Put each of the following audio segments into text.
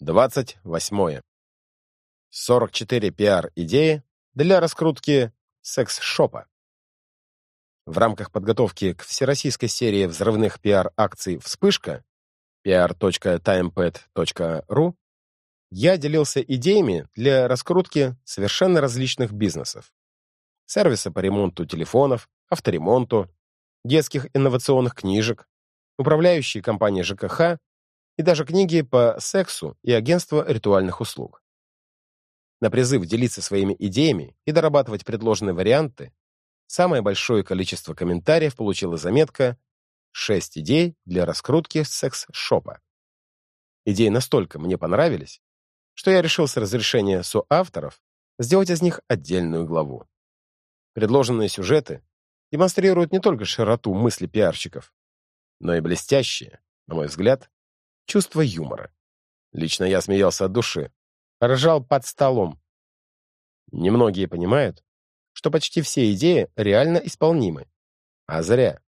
28. 44 пиар-идеи для раскрутки секс-шопа. В рамках подготовки к всероссийской серии взрывных пиар-акций «Вспышка» pr.timepad.ru я делился идеями для раскрутки совершенно различных бизнесов. Сервиса по ремонту телефонов, авторемонту, детских инновационных книжек, управляющей компании ЖКХ и даже книги по сексу и агентство ритуальных услуг. На призыв делиться своими идеями и дорабатывать предложенные варианты самое большое количество комментариев получила заметка «6 идей для раскрутки секс-шопа». Идеи настолько мне понравились, что я решил с разрешения соавторов сделать из них отдельную главу. Предложенные сюжеты демонстрируют не только широту мысли пиарщиков, но и блестящее, на мой взгляд, чувство юмора. Лично я смеялся от души, ржал под столом. Немногие понимают, что почти все идеи реально исполнимы. А зря.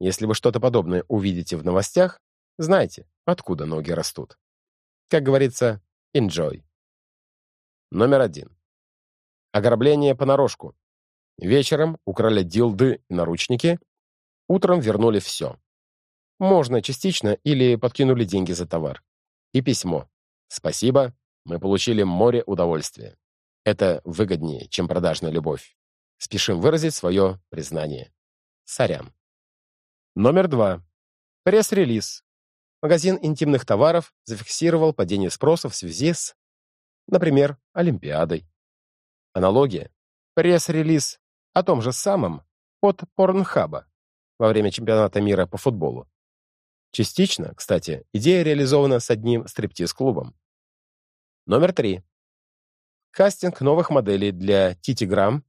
Если вы что-то подобное увидите в новостях, знайте, откуда ноги растут. Как говорится, enjoy. Номер один. Ограбление понарошку. Вечером украли дилды и наручники, утром вернули все. Можно частично или подкинули деньги за товар. И письмо. Спасибо, мы получили море удовольствия. Это выгоднее, чем продажная любовь. Спешим выразить свое признание. Сорян. Номер два. Пресс-релиз. Магазин интимных товаров зафиксировал падение спроса в связи с, например, Олимпиадой. Аналогия. Пресс-релиз о том же самом от Порнхаба во время чемпионата мира по футболу. Частично, кстати, идея реализована с одним стриптиз-клубом. Номер три. Кастинг новых моделей для Титиграм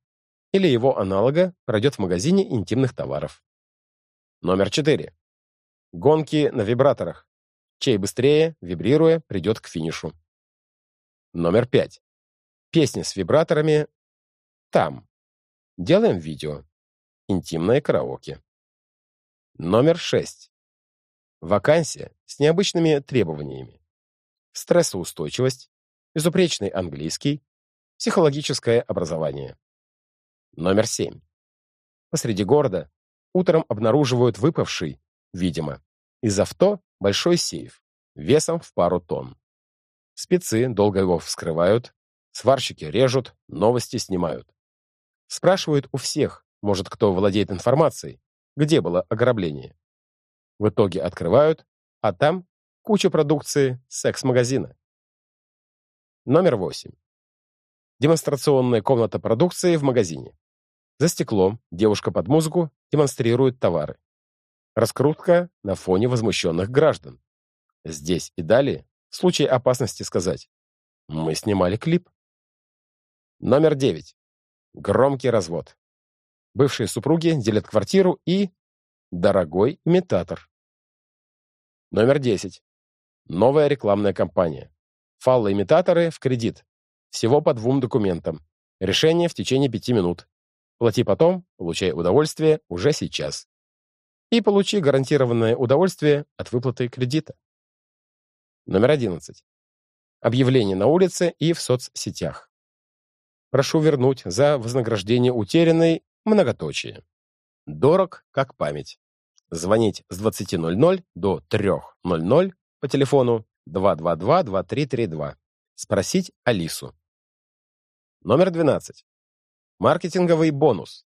или его аналога пройдет в магазине интимных товаров. Номер четыре. Гонки на вибраторах. Чей быстрее, вибрируя, придет к финишу. Номер пять. Песни с вибраторами там. Делаем видео. Интимное караоке. Номер шесть. Вакансия с необычными требованиями. Стрессоустойчивость, безупречный английский, психологическое образование. Номер 7. Посреди города утром обнаруживают выпавший, видимо, из авто большой сейф весом в пару тонн. Спецы долго его вскрывают, сварщики режут, новости снимают. Спрашивают у всех, может, кто владеет информацией, где было ограбление. В итоге открывают, а там куча продукции секс-магазина. Номер 8. Демонстрационная комната продукции в магазине. За стеклом девушка под музыку демонстрирует товары. Раскрутка на фоне возмущенных граждан. Здесь и далее, в случае опасности сказать, мы снимали клип. Номер 9. Громкий развод. Бывшие супруги делят квартиру и Дорогой имитатор. Номер 10. Новая рекламная кампания. Фаллоимитаторы в кредит. Всего по двум документам. Решение в течение пяти минут. Плати потом, получай удовольствие уже сейчас. И получи гарантированное удовольствие от выплаты кредита. Номер 11. Объявление на улице и в соцсетях. Прошу вернуть за вознаграждение утерянной многоточие. Дорог, как память. Звонить с 20.00 до 3.00 по телефону 222-2332. Спросить Алису. Номер 12. Маркетинговый бонус.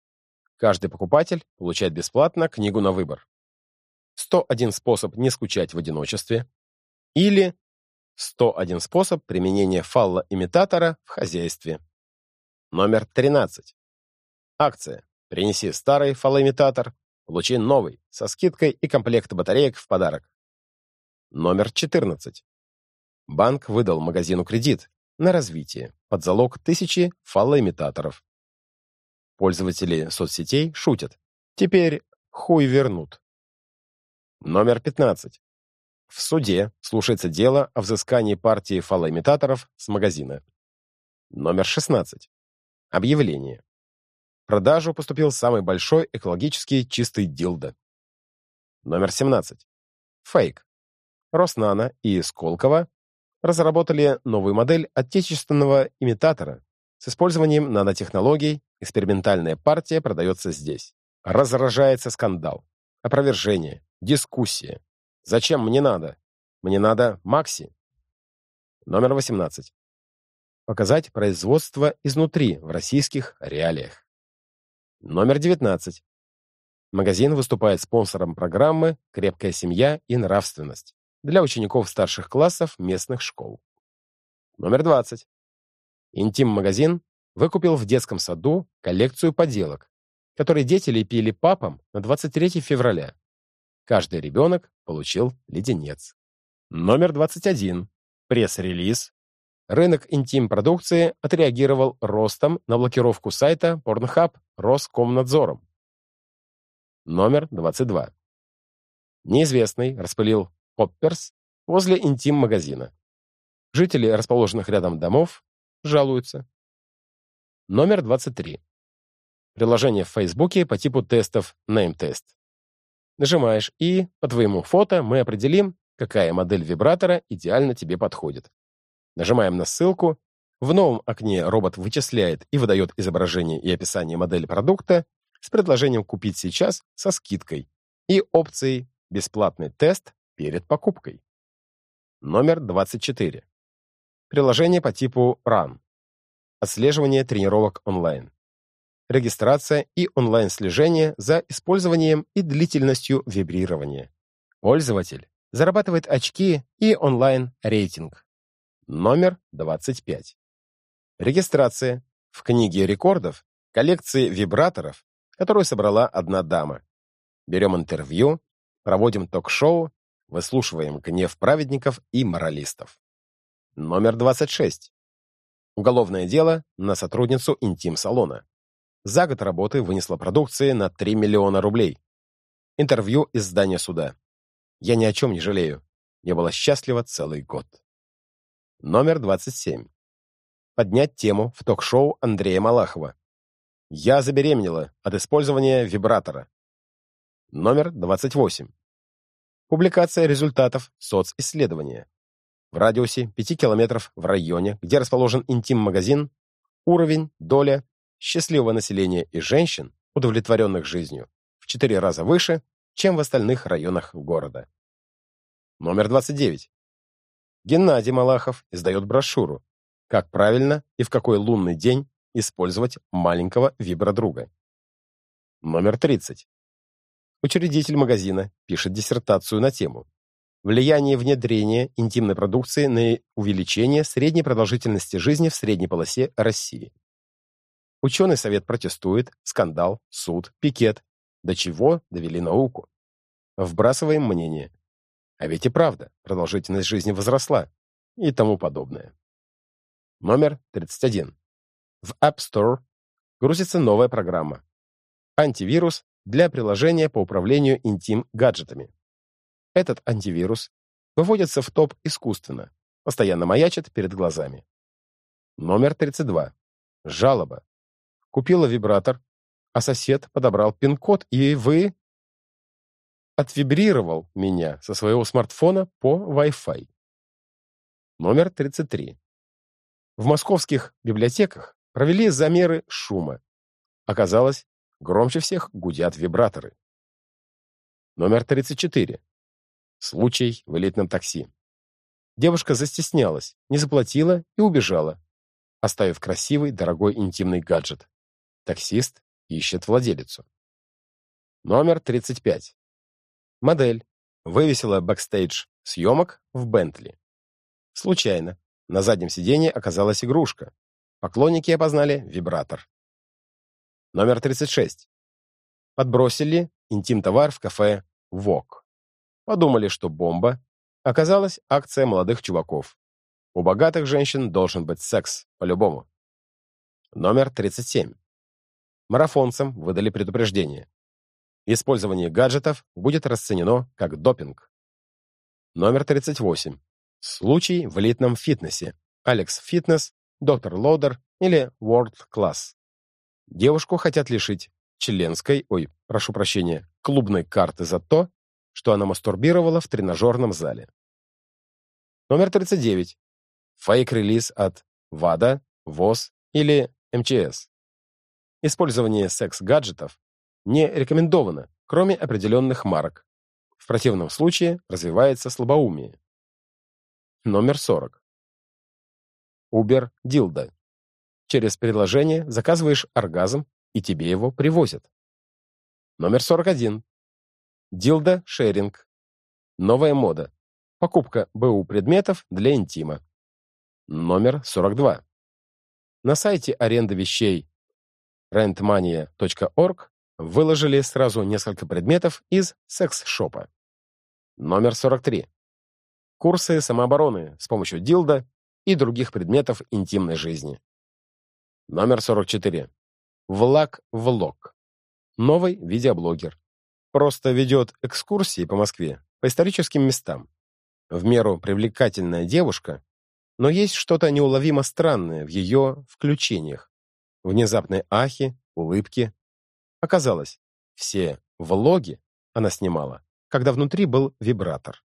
Каждый покупатель получает бесплатно книгу на выбор. 101 способ не скучать в одиночестве. Или 101 способ применения фаллоимитатора в хозяйстве. Номер 13. Акция. Принеси старый фалоимитатор, получи новый, со скидкой и комплект батареек в подарок. Номер 14. Банк выдал магазину кредит на развитие под залог тысячи фалоимитаторов. Пользователи соцсетей шутят. Теперь хуй вернут. Номер 15. В суде слушается дело о взыскании партии фалоимитаторов с магазина. Номер 16. Объявление продажу поступил самый большой экологически чистый дилдо. Номер 17. Фейк. Роснана и Сколково разработали новую модель отечественного имитатора с использованием нанотехнологий. Экспериментальная партия продается здесь. Разражается скандал. Опровержение. Дискуссия. Зачем мне надо? Мне надо Макси. Номер 18. Показать производство изнутри в российских реалиях. Номер 19. Магазин выступает спонсором программы «Крепкая семья и нравственность» для учеников старших классов местных школ. Номер 20. Интим-магазин выкупил в детском саду коллекцию поделок, которые дети лепили папам на 23 февраля. Каждый ребенок получил леденец. Номер 21. Пресс-релиз Рынок интим-продукции отреагировал ростом на блокировку сайта Pornhub Роскомнадзором. Номер 22. Неизвестный распылил попперс возле интим-магазина. Жители расположенных рядом домов жалуются. Номер 23. Приложение в Фейсбуке по типу тестов NameTest. Нажимаешь, и по твоему фото мы определим, какая модель вибратора идеально тебе подходит. Нажимаем на ссылку. В новом окне робот вычисляет и выдает изображение и описание модели продукта с предложением купить сейчас со скидкой и опцией «Бесплатный тест перед покупкой». Номер 24. Приложение по типу RUN. Отслеживание тренировок онлайн. Регистрация и онлайн-слежение за использованием и длительностью вибрирования. Пользователь зарабатывает очки и онлайн-рейтинг. Номер 25. Регистрация в книге рекордов коллекции вибраторов, которую собрала одна дама. Берем интервью, проводим ток-шоу, выслушиваем гнев праведников и моралистов. Номер 26. Уголовное дело на сотрудницу интим-салона. За год работы вынесла продукции на 3 миллиона рублей. Интервью из здания суда. Я ни о чем не жалею. Я была счастлива целый год. Номер 27. Поднять тему в ток-шоу Андрея Малахова. Я забеременела от использования вибратора. Номер 28. Публикация результатов социсследования. В радиусе 5 километров в районе, где расположен интим-магазин, уровень, доля счастливого населения и женщин, удовлетворенных жизнью, в 4 раза выше, чем в остальных районах города. Номер 29. Геннадий Малахов издает брошюру «Как правильно и в какой лунный день использовать маленького вибродруга». Номер 30. Учредитель магазина пишет диссертацию на тему «Влияние внедрения интимной продукции на увеличение средней продолжительности жизни в средней полосе России». Ученый совет протестует, скандал, суд, пикет. До чего довели науку? Вбрасываем мнение. А ведь и правда, продолжительность жизни возросла и тому подобное. Номер 31. В App Store грузится новая программа. Антивирус для приложения по управлению интим-гаджетами. Этот антивирус выводится в топ искусственно, постоянно маячит перед глазами. Номер 32. Жалоба. Купила вибратор, а сосед подобрал пин-код, и вы отвибрировал меня со своего смартфона по Wi-Fi. Номер 33. В московских библиотеках провели замеры шума. Оказалось, громче всех гудят вибраторы. Номер 34. Случай в элитном такси. Девушка застеснялась, не заплатила и убежала, оставив красивый, дорогой интимный гаджет. Таксист ищет владелицу. Номер 35. Модель вывесила бэкстейдж съемок в Бентли. Случайно. На заднем сиденье оказалась игрушка. Поклонники опознали вибратор. Номер 36. Подбросили интим-товар в кафе «Вок». Подумали, что бомба. Оказалась акция молодых чуваков. У богатых женщин должен быть секс, по-любому. Номер 37. Марафонцам выдали предупреждение. Использование гаджетов будет расценено как допинг. Номер 38. Случай в элитном фитнесе. Алекс Фитнес, Доктор Лоудер или World Class. Девушку хотят лишить членской, ой, прошу прощения, клубной карты за то, что она мастурбировала в тренажерном зале. Номер 39. фейк-релиз от ВАДА, ВОЗ или МЧС. Использование секс-гаджетов не рекомендовано, кроме определенных марок. В противном случае развивается слабоумие. Номер 40. Uber Dildo. Через приложение заказываешь оргазм, и тебе его привозят. Номер 41. Dildo шеринг. Новая мода. Покупка БУ предметов для интима. Номер 42. На сайте аренды вещей rentmania.org выложили сразу несколько предметов из секс-шопа. Номер 43. Курсы самообороны с помощью дилда и других предметов интимной жизни. Номер 44. Влак-влог. Новый видеоблогер. Просто ведет экскурсии по Москве, по историческим местам. В меру привлекательная девушка, но есть что-то неуловимо странное в ее включениях. Внезапные ахи, улыбки. Оказалось, все влоги она снимала, когда внутри был вибратор.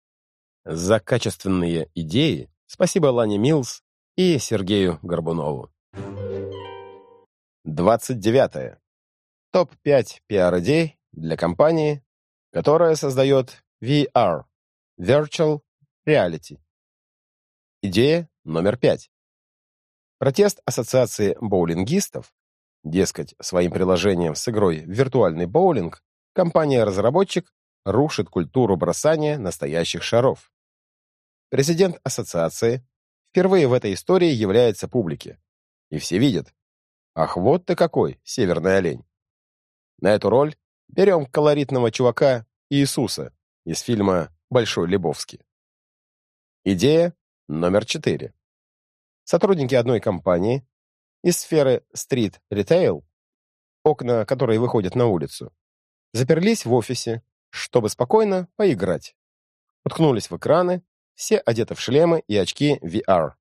За качественные идеи спасибо Лане Милс и Сергею Горбунову. 29. Топ-5 пиар-идей для компании, которая создает VR – Virtual Reality. Идея номер 5. Протест Ассоциации боулингистов, дескать, своим приложением с игрой виртуальный боулинг, компания-разработчик рушит культуру бросания настоящих шаров. Президент ассоциации впервые в этой истории является публике. И все видят. Ах, вот ты какой, северный олень. На эту роль берем колоритного чувака Иисуса из фильма «Большой Лебовский». Идея номер четыре. Сотрудники одной компании из сферы стрит-ритейл, окна которые выходят на улицу, заперлись в офисе, чтобы спокойно поиграть. Уткнулись в экраны, все одеты в шлемы и очки VR.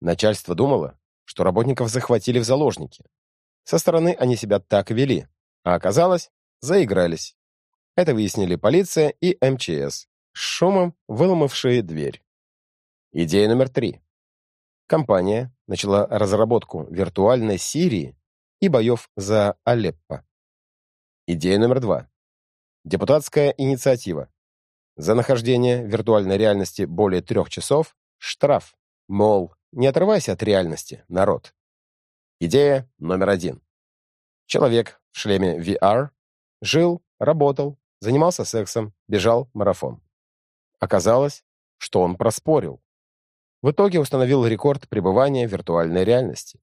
Начальство думало, что работников захватили в заложники. Со стороны они себя так вели, а оказалось, заигрались. Это выяснили полиция и МЧС, с шумом выломавшие дверь. Идея номер три. Компания начала разработку виртуальной Сирии и боев за Алеппо. Идея номер два. Депутатская инициатива. За нахождение в виртуальной реальности более трех часов – штраф. Мол, не отрывайся от реальности, народ. Идея номер один. Человек в шлеме VR жил, работал, занимался сексом, бежал марафон. Оказалось, что он проспорил. В итоге установил рекорд пребывания в виртуальной реальности.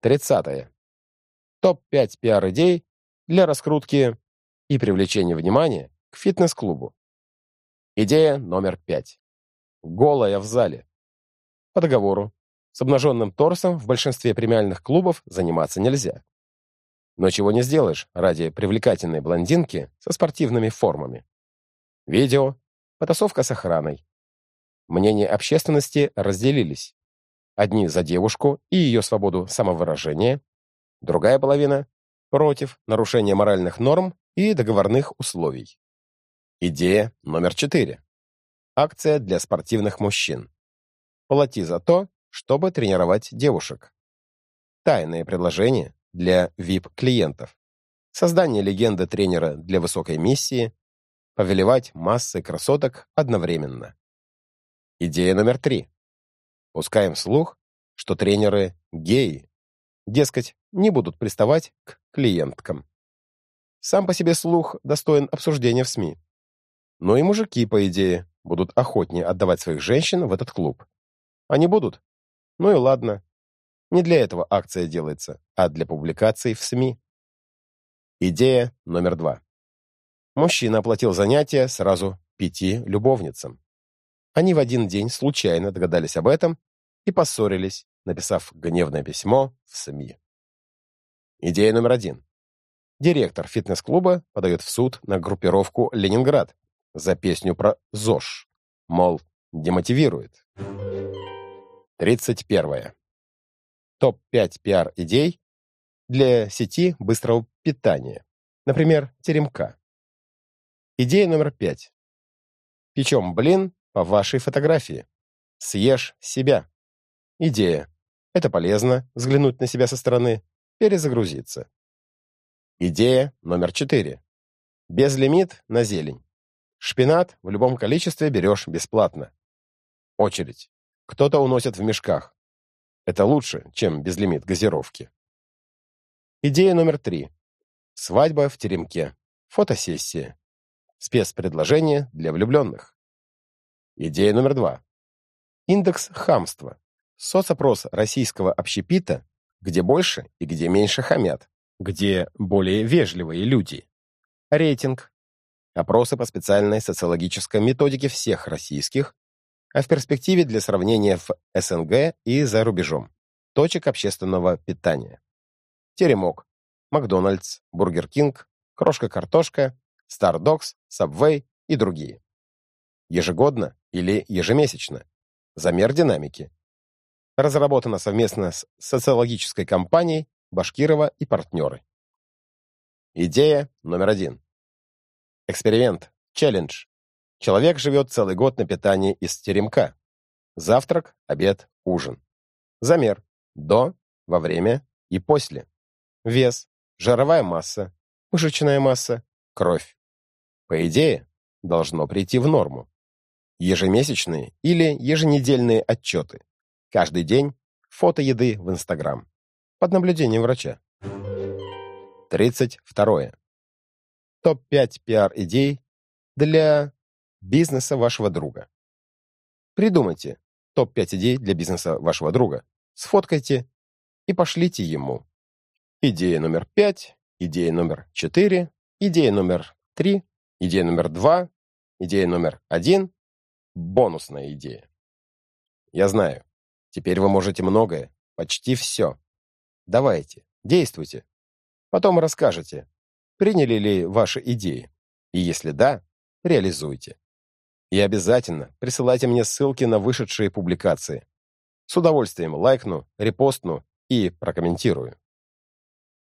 30. Топ-5 пиар-идей для раскрутки и привлечения внимания к фитнес-клубу. Идея номер 5. Голая в зале. По договору, с обнаженным торсом в большинстве премиальных клубов заниматься нельзя. Но чего не сделаешь ради привлекательной блондинки со спортивными формами. Видео, потасовка с охраной, Мнения общественности разделились. Одни за девушку и ее свободу самовыражения, другая половина против нарушения моральных норм и договорных условий. Идея номер четыре. Акция для спортивных мужчин. Плати за то, чтобы тренировать девушек. Тайное предложение для VIP-клиентов. Создание легенды тренера для высокой миссии. Повелевать массой красоток одновременно. Идея номер три. Пускаем слух, что тренеры геи. Дескать, не будут приставать к клиенткам. Сам по себе слух достоин обсуждения в СМИ. Но и мужики, по идее, будут охотнее отдавать своих женщин в этот клуб. Они будут? Ну и ладно. Не для этого акция делается, а для публикаций в СМИ. Идея номер два. Мужчина оплатил занятия сразу пяти любовницам. Они в один день случайно догадались об этом и поссорились, написав гневное письмо в СМИ. Идея номер один. Директор фитнес-клуба подает в суд на группировку «Ленинград» за песню про ЗОЖ. Мол, демотивирует. 31. Топ-5 пиар-идей для сети быстрого питания. Например, теремка. Идея номер 5. Печем блин вашей фотографии. Съешь себя. Идея. Это полезно, взглянуть на себя со стороны, перезагрузиться. Идея номер четыре. Безлимит на зелень. Шпинат в любом количестве берешь бесплатно. Очередь. Кто-то уносит в мешках. Это лучше, чем безлимит газировки. Идея номер три. Свадьба в теремке. Фотосессия. Спецпредложение для влюбленных. Идея номер два. Индекс хамства. Соцопрос российского общепита, где больше и где меньше хамят, где более вежливые люди. Рейтинг. Опросы по специальной социологической методике всех российских, а в перспективе для сравнения в СНГ и за рубежом. Точек общественного питания. Теремок. Макдональдс, Бургер Кинг, Крошка-картошка, Стардогс, Сабвей и другие. Ежегодно или ежемесячно. Замер динамики. Разработано совместно с социологической компанией Башкирова и партнеры. Идея номер один. Эксперимент. Челлендж. Человек живет целый год на питании из теремка. Завтрак, обед, ужин. Замер. До, во время и после. Вес, жировая масса, мышечная масса, кровь. По идее, должно прийти в норму. Ежемесячные или еженедельные отчеты. Каждый день фото еды в Инстаграм. Под наблюдением врача. 32. Топ-5 пиар-идей для бизнеса вашего друга. Придумайте топ-5 идей для бизнеса вашего друга, сфоткайте и пошлите ему. Идея номер 5, идея номер 4, идея номер 3, идея номер 2, идея номер 1, бонусная идея. Я знаю, теперь вы можете многое, почти все. Давайте, действуйте. Потом расскажете, приняли ли ваши идеи. И если да, реализуйте. И обязательно присылайте мне ссылки на вышедшие публикации. С удовольствием лайкну, репостну и прокомментирую.